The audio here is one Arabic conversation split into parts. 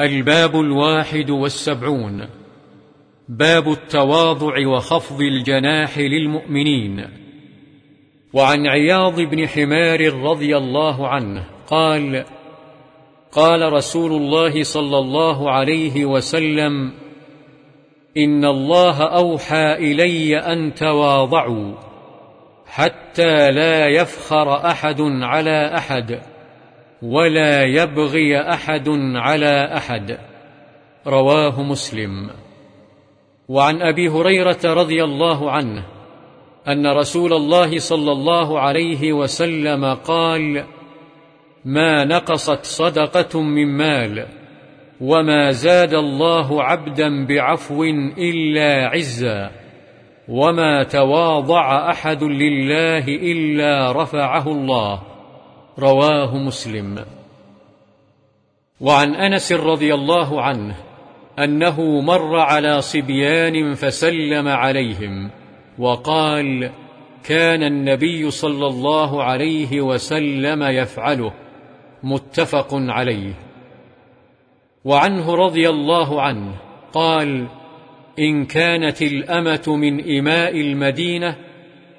الباب الواحد والسبعون. باب التواضع وخفض الجناح للمؤمنين. وعن عياض بن حمار رضي الله عنه قال قال رسول الله صلى الله عليه وسلم إن الله أوحى إلي أن تواضعوا حتى لا يفخر أحد على أحد. ولا يبغي أحد على أحد. رواه مسلم. وعن أبي هريرة رضي الله عنه أن رسول الله صلى الله عليه وسلم قال ما نقصت صدقة من مال وما زاد الله عبدا بعفو إلا عزا وما تواضع أحد لله إلا رفعه الله. رواه مسلم. وعن أنس رضي الله عنه أنه مر على صبيان فسلم عليهم وقال كان النبي صلى الله عليه وسلم يفعله. متفق عليه. وعنه رضي الله عنه قال إن كانت الأمة من إماء المدينة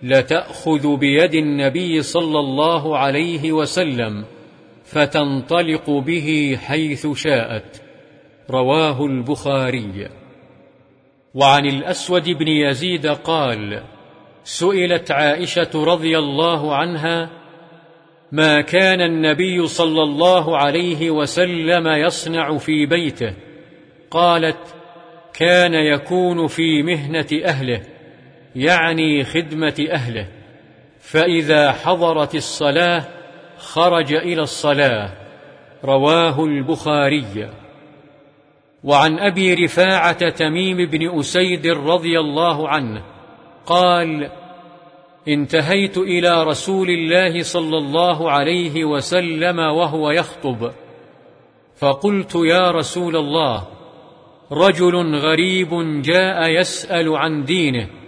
لتأخذ بيد النبي صلى الله عليه وسلم فتنطلق به حيث شاءت. رواه البخاري. وعن الأسود بن يزيد قال سئلت عائشة رضي الله عنها ما كان النبي صلى الله عليه وسلم يصنع في بيته؟ قالت كان يكون في مهنة أهله. يعني خدمة أهله. فإذا حضرت الصلاة خرج إلى الصلاة. رواه البخاري. وعن أبي رفاعة تميم بن أسيد رضي الله عنه قال انتهيت إلى رسول الله صلى الله عليه وسلم وهو يخطب. فقلت يا رسول الله رجل غريب جاء يسأل عن دينه.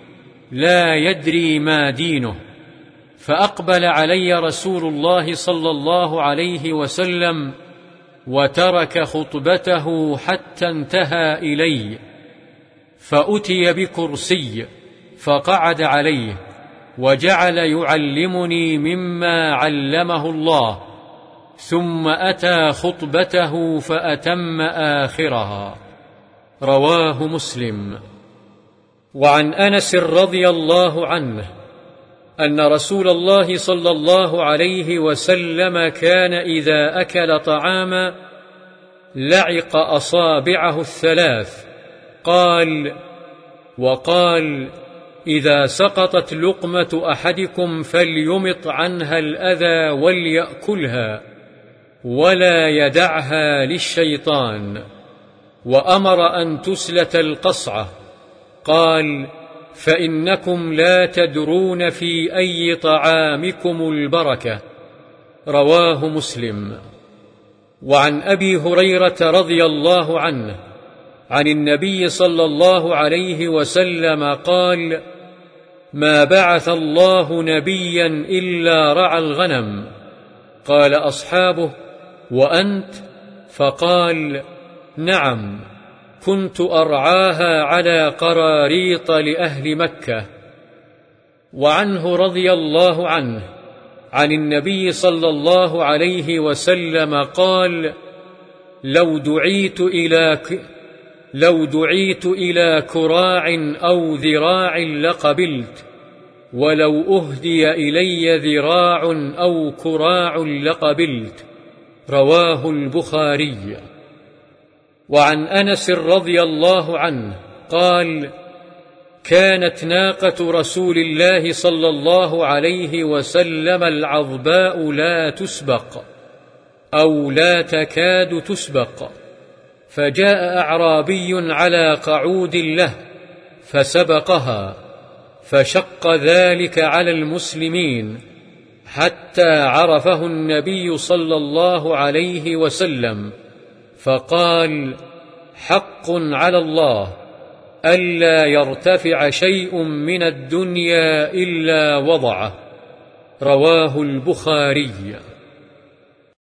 لا يدري ما دينه. فأقبل علي رسول الله صلى الله عليه وسلم وترك خطبته حتى انتهى إلي. فأتي بكرسي فقعد عليه وجعل يعلمني مما علمه الله ثم أتى خطبته فأتم آخرها. رواه مسلم. وعن أنس رضي الله عنه أن رسول الله صلى الله عليه وسلم كان إذا أكل طعاما لعق أصابعه الثلاث قال وقال إذا سقطت لقمة أحدكم فليمط عنها الأذى وليأكلها ولا يدعها للشيطان وأمر أن تسلت القصعة. قال فإنكم لا تدرون في أي طعامكم البركة. رواه مسلم. وعن أبي هريرة رضي الله عنه عن النبي صلى الله عليه وسلم قال ما بعث الله نبيا إلا رعى الغنم. قال أصحابه وأنت؟ فقال نعم. كنت أرعاها على قراريط لأهل مكة وعنه رضي الله عنه عن النبي صلى الله عليه وسلم قال لو دعيت إلى ك... لو دعيت إلى كراع أو ذراع لقبلت ولو أهدي إلي ذراع أو كراع لقبلت رواه البخاري. وعن أنس رضي الله عنه قال كانت ناقة رسول الله صلى الله عليه وسلم العظباء لا تسبق أو لا تكاد تسبق فجاء أعرابي على قعود له فسبقها فشق ذلك على المسلمين حتى عرفه النبي صلى الله عليه وسلم فقال حق على الله ألا يرتفع شيء من الدنيا إلا وضعه. رواه البخاري.